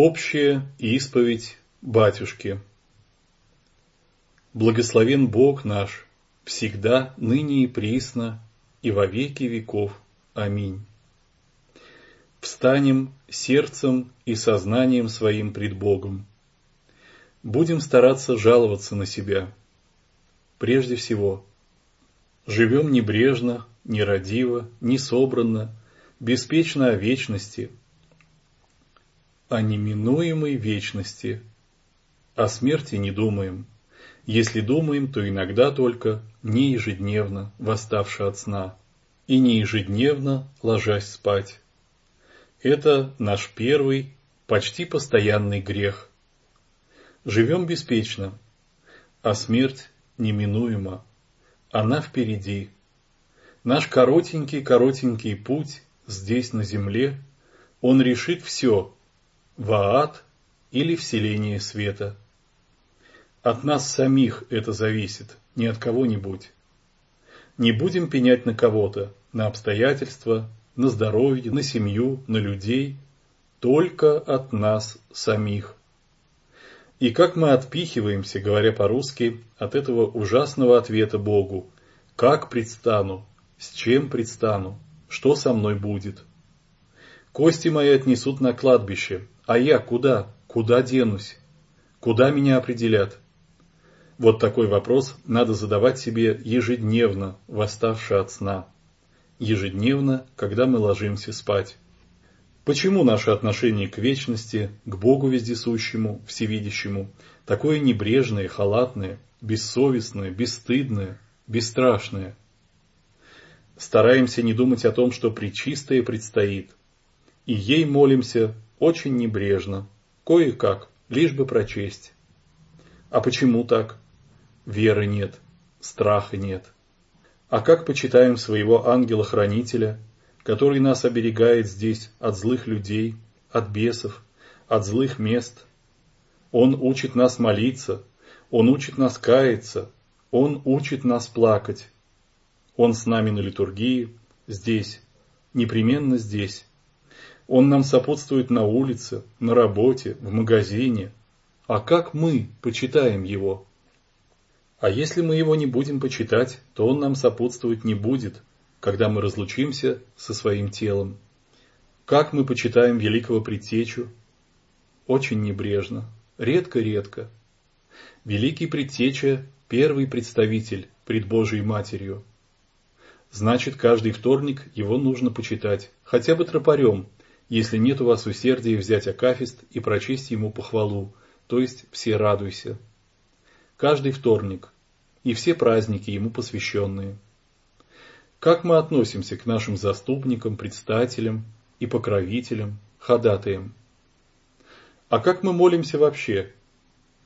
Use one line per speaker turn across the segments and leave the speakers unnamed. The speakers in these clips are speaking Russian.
Общая исповедь батюшки. Благословен Бог наш, всегда, ныне и присно, и во веки веков. Аминь. Встанем сердцем и сознанием своим пред Богом. Будем стараться жаловаться на себя. Прежде всего, живем небрежно, нерадиво, несобранно, беспечно о вечности – о неминуемой вечности. О смерти не думаем. Если думаем, то иногда только, не ежедневно, восставши от сна, и не ежедневно, ложась спать. Это наш первый, почти постоянный грех. Живем беспечно, а смерть неминуема. Она впереди. Наш коротенький-коротенький путь здесь на земле, он решит все, в или в селение света. От нас самих это зависит, не от кого-нибудь. Не будем пенять на кого-то, на обстоятельства, на здоровье, на семью, на людей, только от нас самих. И как мы отпихиваемся, говоря по-русски, от этого ужасного ответа Богу. Как предстану? С чем предстану? Что со мной будет? Кости мои отнесут на кладбище, а я куда? Куда денусь? Куда меня определят? Вот такой вопрос надо задавать себе ежедневно, восставши от сна. Ежедневно, когда мы ложимся спать. Почему наше отношение к вечности, к Богу вездесущему, всевидящему, такое небрежное, халатное, бессовестное, бесстыдное, бесстрашное? Стараемся не думать о том, что причистое предстоит, и ей молимся очень небрежно, кое-как, лишь бы прочесть. А почему так? Веры нет, страха нет. А как почитаем своего ангела-хранителя, который нас оберегает здесь от злых людей, от бесов, от злых мест? Он учит нас молиться, он учит нас каяться, он учит нас плакать. Он с нами на литургии, здесь, непременно здесь. Он нам сопутствует на улице, на работе, в магазине. А как мы почитаем его? А если мы его не будем почитать, то он нам сопутствовать не будет, когда мы разлучимся со своим телом. Как мы почитаем великого предтечу? Очень небрежно, редко-редко. Великий предтеча – первый представитель пред Божией Матерью. Значит, каждый вторник его нужно почитать, хотя бы тропарем, если нет у вас усердия взять Акафист и прочесть ему похвалу, то есть все радуйся. Каждый вторник и все праздники ему посвященные. Как мы относимся к нашим заступникам, предстателям и покровителям, ходатаям? А как мы молимся вообще?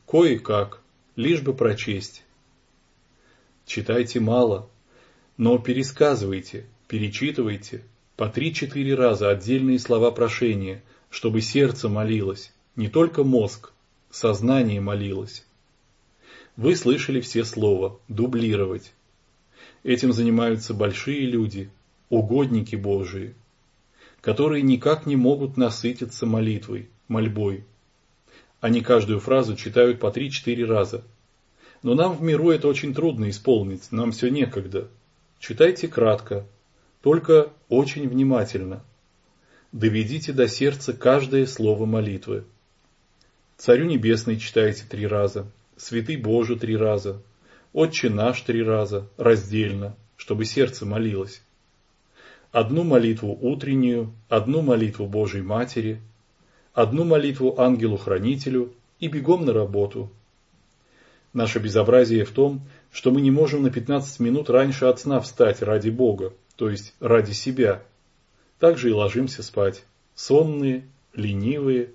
Кое-как, лишь бы прочесть. Читайте мало, но пересказывайте, перечитывайте, по три-четыре раза отдельные слова прошения, чтобы сердце молилось, не только мозг, сознание молилось. Вы слышали все слова «дублировать». Этим занимаются большие люди, угодники Божии, которые никак не могут насытиться молитвой, мольбой. Они каждую фразу читают по три-четыре раза. Но нам в миру это очень трудно исполнить, нам все некогда. Читайте кратко, только очень внимательно. Доведите до сердца каждое слово молитвы. Царю Небесный читайте три раза, Святый Боже три раза, Отче наш три раза, раздельно, чтобы сердце молилось. Одну молитву утреннюю, одну молитву Божьей Матери, одну молитву ангелу-хранителю и бегом на работу. Наше безобразие в том, что мы не можем на 15 минут раньше от сна встать ради Бога, то есть ради себя. Также и ложимся спать. Сонные, ленивые,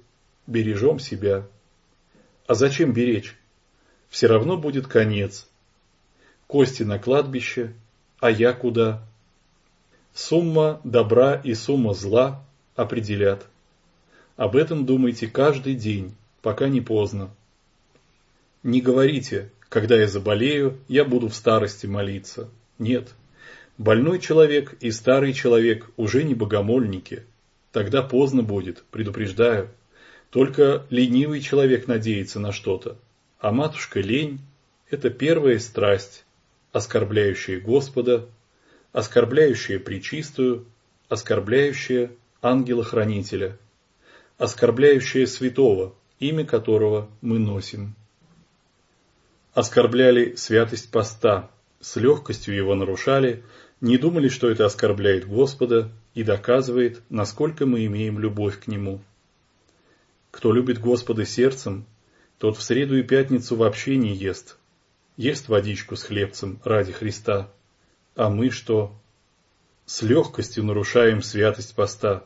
бережем себя. А зачем беречь? Все равно будет конец. Кости на кладбище, а я куда? Сумма добра и сумма зла определят. Об этом думайте каждый день, пока не поздно. Не говорите, когда я заболею, я буду в старости молиться. Нет, Больной человек и старый человек уже не богомольники. Тогда поздно будет, предупреждаю. Только ленивый человек надеется на что-то, а матушка лень – это первая страсть, оскорбляющая Господа, оскорбляющая Пречистую, оскорбляющая ангела-хранителя, оскорбляющая святого, имя которого мы носим. Оскорбляли святость поста, с легкостью его нарушали, не думали, что это оскорбляет Господа и доказывает, насколько мы имеем любовь к Нему. Кто любит Господа сердцем, тот в среду и пятницу вообще не ест. Ест водичку с хлебцем ради Христа. А мы что? С легкостью нарушаем святость поста.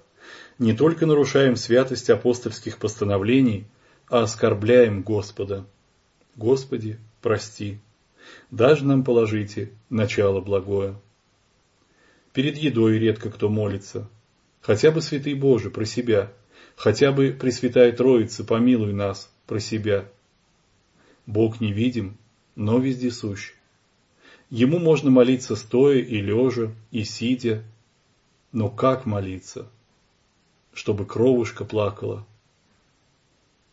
Не только нарушаем святость апостольских постановлений, а оскорбляем Господа. Господи, прости. Даже нам положите начало благое. Перед едой редко кто молится. Хотя бы святый Боже про себя, хотя бы Пресвятая Троица помилуй нас про себя. Бог невидим, но вездесущ. Ему можно молиться стоя и лежа, и сидя. Но как молиться? Чтобы кровушка плакала.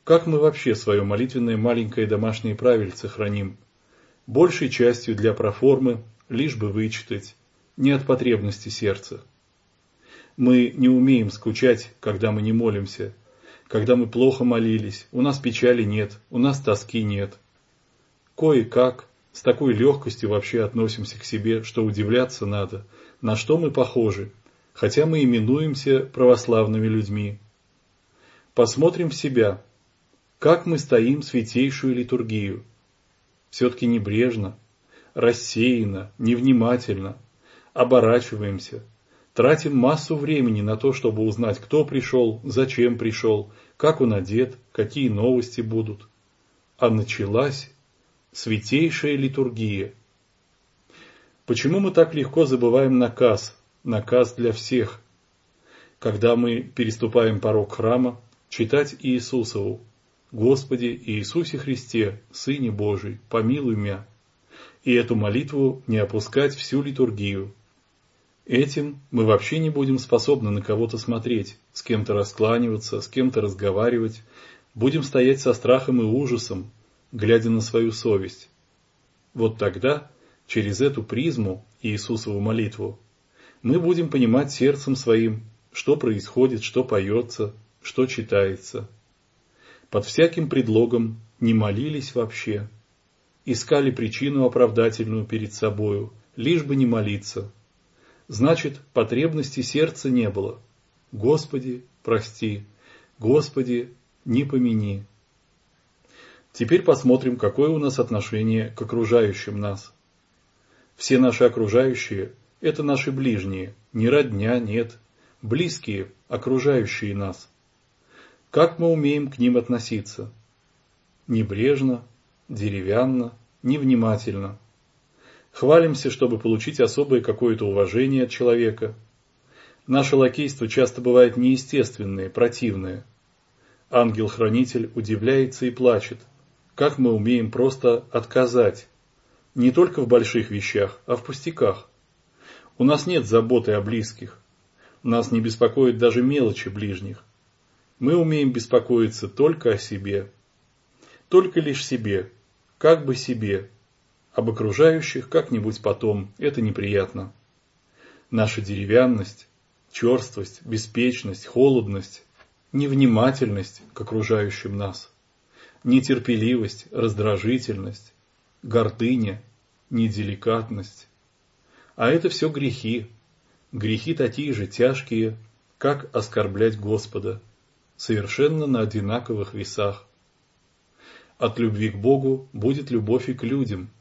Как мы вообще свое молитвенное маленькое домашнее правильце храним? Большей частью для проформы, лишь бы вычитать, не от потребности сердца. Мы не умеем скучать, когда мы не молимся, когда мы плохо молились, у нас печали нет, у нас тоски нет. Кое-как, с такой легкостью вообще относимся к себе, что удивляться надо, на что мы похожи, хотя мы именуемся православными людьми. Посмотрим в себя, как мы стоим святейшую литургию. Все-таки небрежно, рассеянно, невнимательно – оборачиваемся, тратим массу времени на то, чтобы узнать, кто пришел, зачем пришел, как он одет, какие новости будут. А началась святейшая литургия. Почему мы так легко забываем наказ, наказ для всех, когда мы переступаем порог храма, читать Иисусову, Господи Иисусе Христе, Сыне Божий, помилуй меня, и эту молитву не опускать всю литургию, Этим мы вообще не будем способны на кого-то смотреть, с кем-то раскланиваться, с кем-то разговаривать, будем стоять со страхом и ужасом, глядя на свою совесть. Вот тогда, через эту призму Иисусову молитву, мы будем понимать сердцем своим, что происходит, что поется, что читается. Под всяким предлогом не молились вообще, искали причину оправдательную перед собою, лишь бы не молиться – значит, потребности сердца не было. Господи, прости, Господи, не помяни. Теперь посмотрим, какое у нас отношение к окружающим нас. Все наши окружающие – это наши ближние, не родня, нет, близкие, окружающие нас. Как мы умеем к ним относиться? Небрежно, деревянно, невнимательно – Хвалимся, чтобы получить особое какое-то уважение от человека. Наше лакейство часто бывает неестественное, противное. Ангел-хранитель удивляется и плачет. Как мы умеем просто отказать? Не только в больших вещах, а в пустяках. У нас нет заботы о близких. Нас не беспокоит даже мелочи ближних. Мы умеем беспокоиться только о себе. Только лишь себе, как бы себе, об окружающих как-нибудь потом, это неприятно. Наша деревянность, черствость, беспечность, холодность, невнимательность к окружающим нас, нетерпеливость, раздражительность, гордыня, неделикатность. А это все грехи, грехи такие же тяжкие, как оскорблять Господа, совершенно на одинаковых весах. От любви к Богу будет любовь и к людям –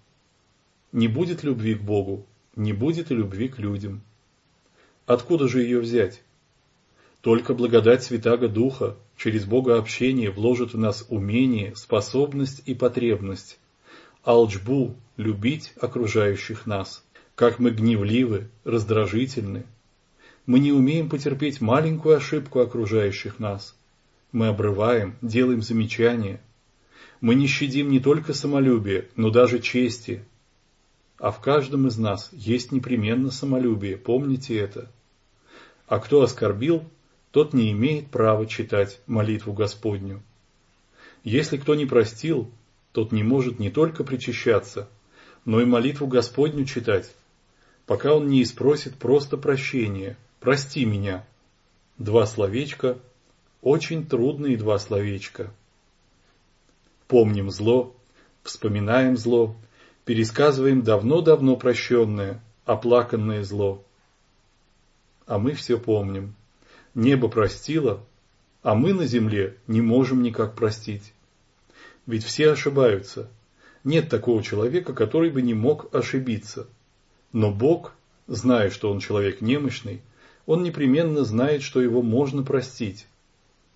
не будет любви к Богу, не будет и любви к людям. Откуда же ее взять? Только благодать Святаго Духа через Бога общение вложит в нас умение, способность и потребность, алчбу любить окружающих нас. Как мы гневливы, раздражительны. Мы не умеем потерпеть маленькую ошибку окружающих нас. Мы обрываем, делаем замечания. Мы не щадим не только самолюбие, но даже чести, а в каждом из нас есть непременно самолюбие, помните это. А кто оскорбил, тот не имеет права читать молитву Господню. Если кто не простил, тот не может не только причащаться, но и молитву Господню читать, пока он не испросит просто прощения. «Прости меня». Два словечка, очень трудные два словечка. Помним зло, вспоминаем зло, пересказываем давно-давно прощенное, оплаканное зло. А мы все помним. Небо простило, а мы на земле не можем никак простить. Ведь все ошибаются. Нет такого человека, который бы не мог ошибиться. Но Бог, зная, что он человек немощный, он непременно знает, что его можно простить,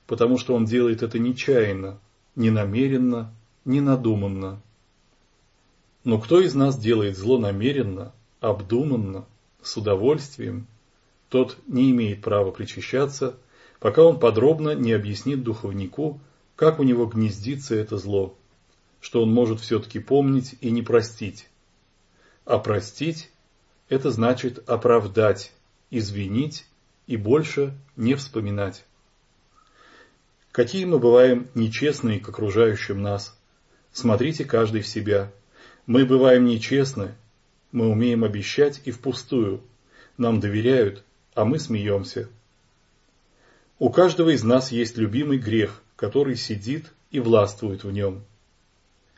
потому что он делает это нечаянно, ненамеренно, ненадуманно. Но кто из нас делает зло намеренно, обдуманно, с удовольствием, тот не имеет права причащаться, пока он подробно не объяснит духовнику, как у него гнездится это зло, что он может все-таки помнить и не простить. А простить – это значит оправдать, извинить и больше не вспоминать. Какие мы бываем нечестные к окружающим нас. Смотрите каждый в себя. Мы бываем нечестны, мы умеем обещать и впустую. Нам доверяют, а мы смеемся. У каждого из нас есть любимый грех, который сидит и властвует в нем.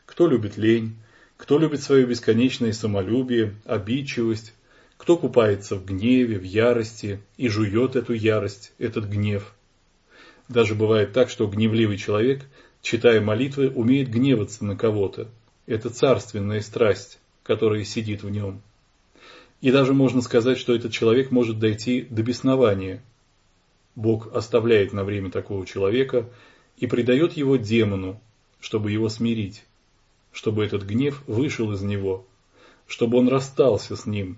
Кто любит лень, кто любит свое бесконечное самолюбие, обидчивость, кто купается в гневе, в ярости и жует эту ярость, этот гнев. Даже бывает так, что гневливый человек, читая молитвы, умеет гневаться на кого-то. Это царственная страсть, которая сидит в нем. И даже можно сказать, что этот человек может дойти до беснования. Бог оставляет на время такого человека и предает его демону, чтобы его смирить, чтобы этот гнев вышел из него, чтобы он расстался с ним,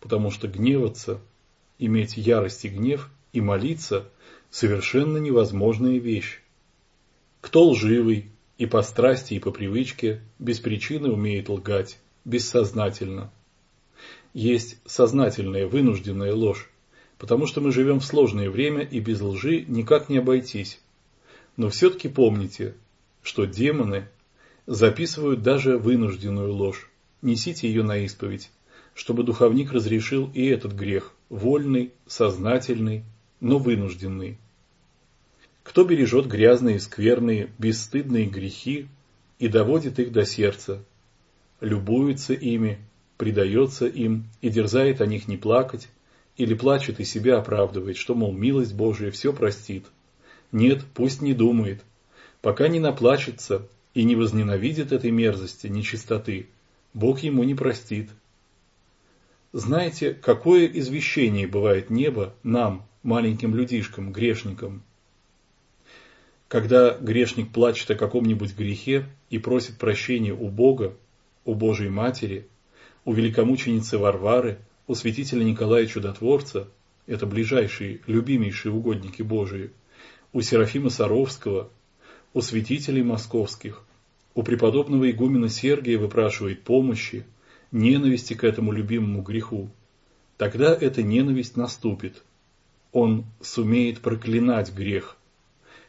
потому что гневаться, иметь ярость и гнев и молиться – совершенно невозможная вещь. Кто лживый и по страсти, и по привычке, без причины умеет лгать, бессознательно. Есть сознательная, вынужденная ложь, потому что мы живем в сложное время и без лжи никак не обойтись. Но все-таки помните, что демоны записывают даже вынужденную ложь. Несите ее на исповедь, чтобы духовник разрешил и этот грех, вольный, сознательный, но вынужденный кто бережет грязные, скверные, бесстыдные грехи и доводит их до сердца, любуется ими, предается им и дерзает о них не плакать, или плачет и себя оправдывает, что, мол, милость Божия все простит. Нет, пусть не думает, пока не наплачется и не возненавидит этой мерзости, нечистоты, Бог ему не простит. Знаете, какое извещение бывает небо нам, маленьким людишкам, грешникам? Когда грешник плачет о каком-нибудь грехе и просит прощения у Бога, у Божьей Матери, у великомученицы Варвары, у святителя Николая Чудотворца, это ближайшие, любимейшие угодники Божии, у Серафима Саровского, у святителей московских, у преподобного игумена Сергия выпрашивает помощи, ненависти к этому любимому греху, тогда эта ненависть наступит. Он сумеет проклинать грех,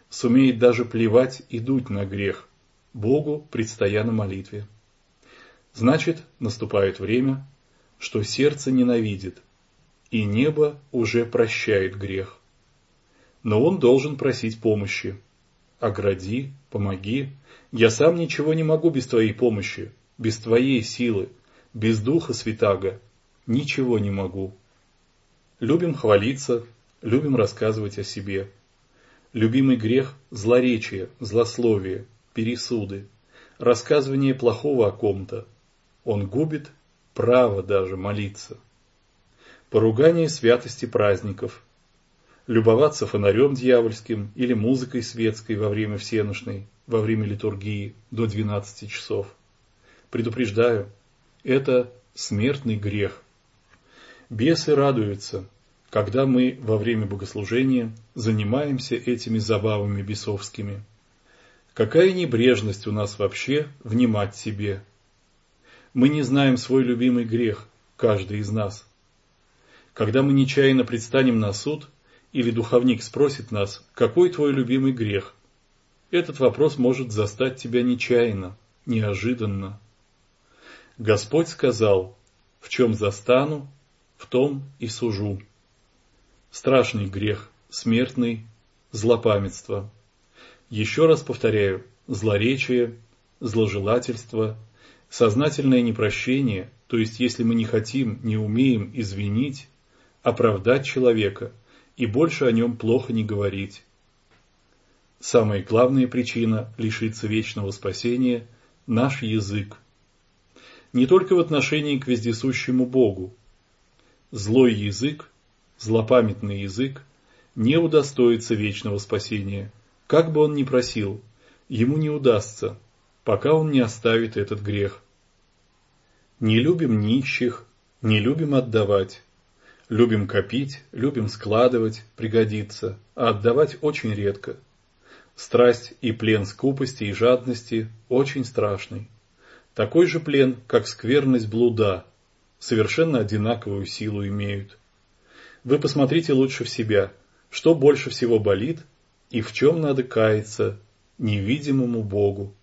сумеет даже плевать и дуть на грех, Богу предстоя на молитве. Значит, наступает время, что сердце ненавидит, и небо уже прощает грех. Но он должен просить помощи. Огради, помоги. Я сам ничего не могу без твоей помощи, без твоей силы, без Духа Святаго. Ничего не могу. Любим хвалиться, любим рассказывать о себе. Любимый грех – злоречие, злословие, пересуды, рассказывание плохого о ком-то. Он губит право даже молиться. Поругание святости праздников. Любоваться фонарем дьявольским или музыкой светской во время всеношной, во время литургии до 12 часов. Предупреждаю, это смертный грех. Бесы радуются – когда мы во время богослужения занимаемся этими забавами бесовскими. Какая небрежность у нас вообще внимать себе. Мы не знаем свой любимый грех, каждый из нас. Когда мы нечаянно предстанем на суд, или духовник спросит нас, какой твой любимый грех, этот вопрос может застать тебя нечаянно, неожиданно. Господь сказал, в чем застану, в том и сужу. Страшный грех, смертный, злопамятство. Еще раз повторяю, злоречие, зложелательство, сознательное непрощение, то есть если мы не хотим, не умеем извинить, оправдать человека и больше о нем плохо не говорить. Самая главная причина лишиться вечного спасения – наш язык. Не только в отношении к вездесущему Богу. Злой язык, злопамятный язык не удостоится вечного спасения, как бы он ни просил, ему не удастся, пока он не оставит этот грех. Не любим нищих, не любим отдавать. Любим копить, любим складывать, пригодится, а отдавать очень редко. Страсть и плен скупости и жадности очень страшный. Такой же плен, как скверность блуда, совершенно одинаковую силу имеют. Вы посмотрите лучше в себя, что больше всего болит и в чем надо каяться невидимому Богу.